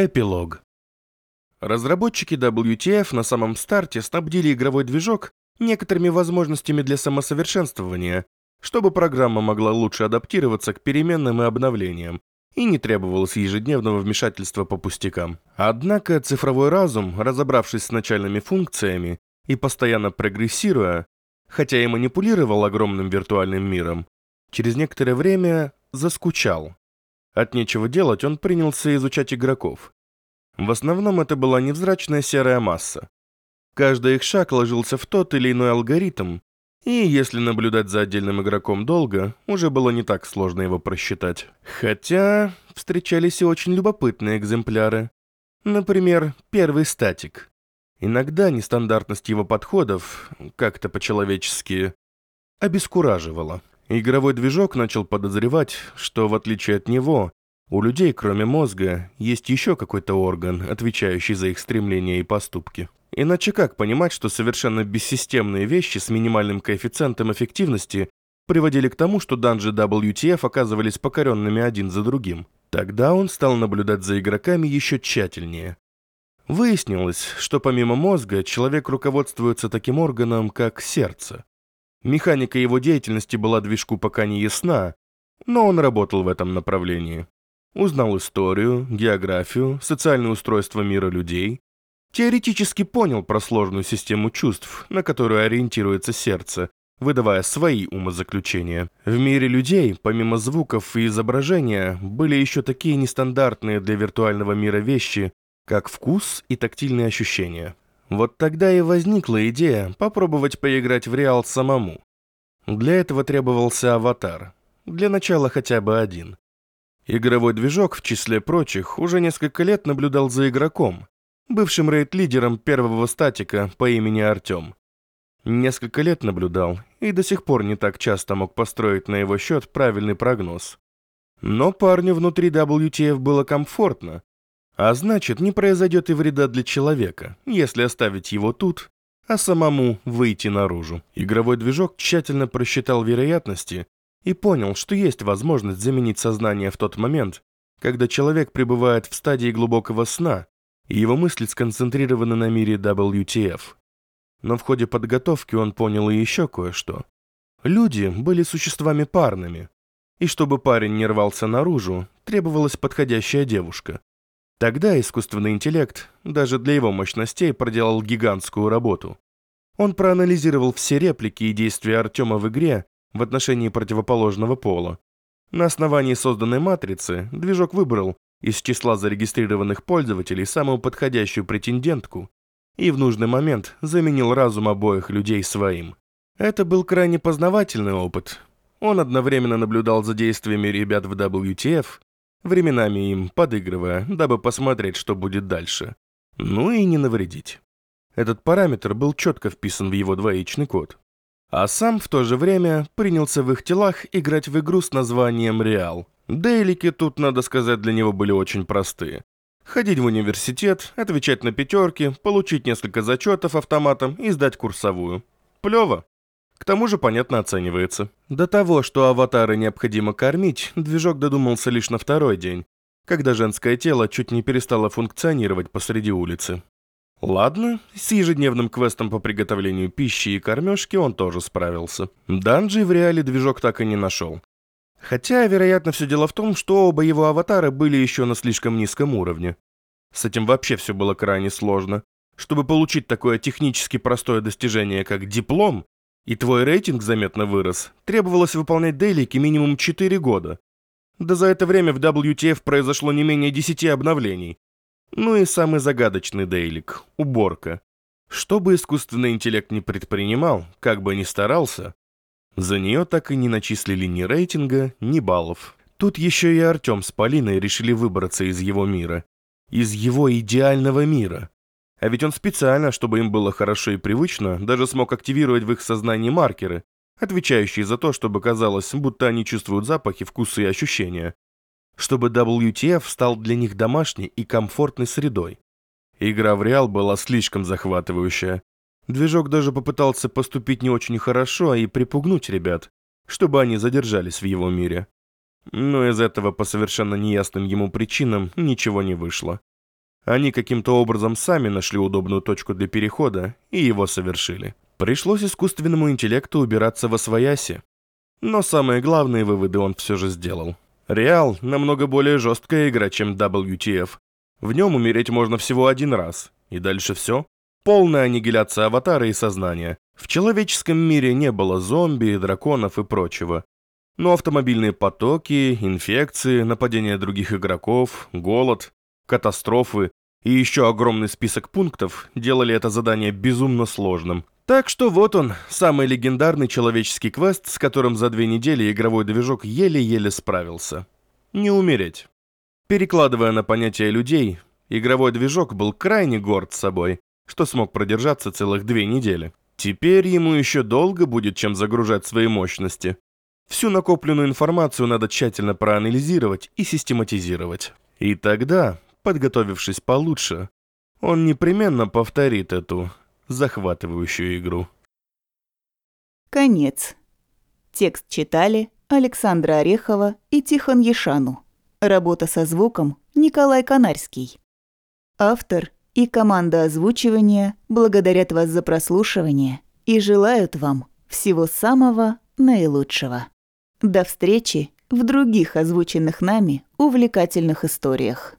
Эпилог. Разработчики WTF на самом старте снабдили игровой движок некоторыми возможностями для самосовершенствования, чтобы программа могла лучше адаптироваться к переменным и обновлениям, и не требовалось ежедневного вмешательства по пустякам. Однако цифровой разум, разобравшись с начальными функциями и постоянно прогрессируя, хотя и манипулировал огромным виртуальным миром, через некоторое время заскучал. От нечего делать он принялся изучать игроков. В основном это была невзрачная серая масса. Каждый их шаг ложился в тот или иной алгоритм, и если наблюдать за отдельным игроком долго, уже было не так сложно его просчитать. Хотя встречались и очень любопытные экземпляры. Например, первый статик. Иногда нестандартность его подходов, как-то по-человечески, обескураживала. Игровой движок начал подозревать, что в отличие от него, у людей, кроме мозга, есть еще какой-то орган, отвечающий за их стремления и поступки. Иначе как понимать, что совершенно бессистемные вещи с минимальным коэффициентом эффективности приводили к тому, что данжи WTF оказывались покоренными один за другим? Тогда он стал наблюдать за игроками еще тщательнее. Выяснилось, что помимо мозга человек руководствуется таким органом, как сердце. Механика его деятельности была движку пока не ясна, но он работал в этом направлении. Узнал историю, географию, социальное устройство мира людей. Теоретически понял про сложную систему чувств, на которую ориентируется сердце, выдавая свои умозаключения. В мире людей, помимо звуков и изображения, были еще такие нестандартные для виртуального мира вещи, как вкус и тактильные ощущения. Вот тогда и возникла идея попробовать поиграть в Реал самому. Для этого требовался аватар. Для начала хотя бы один. Игровой движок, в числе прочих, уже несколько лет наблюдал за игроком, бывшим рейд-лидером первого статика по имени Артем. Несколько лет наблюдал и до сих пор не так часто мог построить на его счет правильный прогноз. Но парню внутри WTF было комфортно, а значит, не произойдет и вреда для человека, если оставить его тут, а самому выйти наружу. Игровой движок тщательно просчитал вероятности и понял, что есть возможность заменить сознание в тот момент, когда человек пребывает в стадии глубокого сна, и его мысли сконцентрированы на мире WTF. Но в ходе подготовки он понял и еще кое-что. Люди были существами парными, и чтобы парень не рвался наружу, требовалась подходящая девушка. Тогда искусственный интеллект, даже для его мощностей, проделал гигантскую работу. Он проанализировал все реплики и действия Артема в игре в отношении противоположного пола. На основании созданной матрицы движок выбрал из числа зарегистрированных пользователей самую подходящую претендентку и в нужный момент заменил разум обоих людей своим. Это был крайне познавательный опыт. Он одновременно наблюдал за действиями ребят в WTF временами им подыгрывая, дабы посмотреть, что будет дальше. Ну и не навредить. Этот параметр был четко вписан в его двоичный код. А сам в то же время принялся в их телах играть в игру с названием «Реал». Дейлики тут, надо сказать, для него были очень простые. Ходить в университет, отвечать на пятерки, получить несколько зачетов автоматом и сдать курсовую. Плево. К тому же понятно оценивается. До того, что аватары необходимо кормить, движок додумался лишь на второй день, когда женское тело чуть не перестало функционировать посреди улицы. Ладно, с ежедневным квестом по приготовлению пищи и кормежки он тоже справился. Данжи в реале движок так и не нашел. Хотя, вероятно, все дело в том, что оба его аватара были еще на слишком низком уровне. С этим вообще все было крайне сложно. Чтобы получить такое технически простое достижение, как диплом, и твой рейтинг заметно вырос, требовалось выполнять дейлики минимум 4 года. Да за это время в WTF произошло не менее 10 обновлений. Ну и самый загадочный дейлик – уборка. Что бы искусственный интеллект не предпринимал, как бы ни старался, за нее так и не начислили ни рейтинга, ни баллов. Тут еще и Артем с Полиной решили выбраться из его мира. Из его идеального мира. А ведь он специально, чтобы им было хорошо и привычно, даже смог активировать в их сознании маркеры, отвечающие за то, чтобы казалось, будто они чувствуют запахи, вкусы и ощущения. Чтобы WTF стал для них домашней и комфортной средой. Игра в Реал была слишком захватывающая. Движок даже попытался поступить не очень хорошо и припугнуть ребят, чтобы они задержались в его мире. Но из этого по совершенно неясным ему причинам ничего не вышло. Они каким-то образом сами нашли удобную точку для перехода и его совершили. Пришлось искусственному интеллекту убираться во свояси. Но самые главные выводы он все же сделал. Реал намного более жесткая игра, чем WTF. В нем умереть можно всего один раз, и дальше все. Полная аннигиляция аватара и сознания. В человеческом мире не было зомби, драконов и прочего. Но автомобильные потоки, инфекции, нападения других игроков, голод, катастрофы и еще огромный список пунктов делали это задание безумно сложным. Так что вот он, самый легендарный человеческий квест, с которым за две недели игровой движок еле-еле справился. Не умереть. Перекладывая на понятие людей, игровой движок был крайне горд собой, что смог продержаться целых две недели. Теперь ему еще долго будет чем загружать свои мощности. Всю накопленную информацию надо тщательно проанализировать и систематизировать. И тогда, подготовившись получше, он непременно повторит эту захватывающую игру. Конец. Текст читали Александра Орехова и Тихон Ешану. Работа со звуком Николай Канарский. Автор и команда озвучивания благодарят вас за прослушивание и желают вам всего самого наилучшего. До встречи в других озвученных нами увлекательных историях.